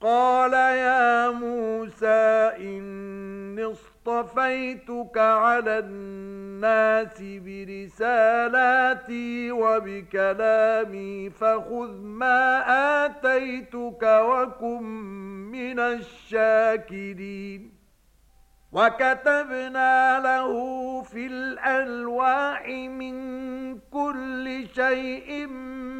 قال يا موسى إني اصطفيتك على الناس برسالاتي وبكلامي فخذ ما آتيتك وكن من الشاكرين وَكَتَبْنَا لَهُ فِي الْأَلْوَاحِ مِنْ كُلِّ شَيْءٍ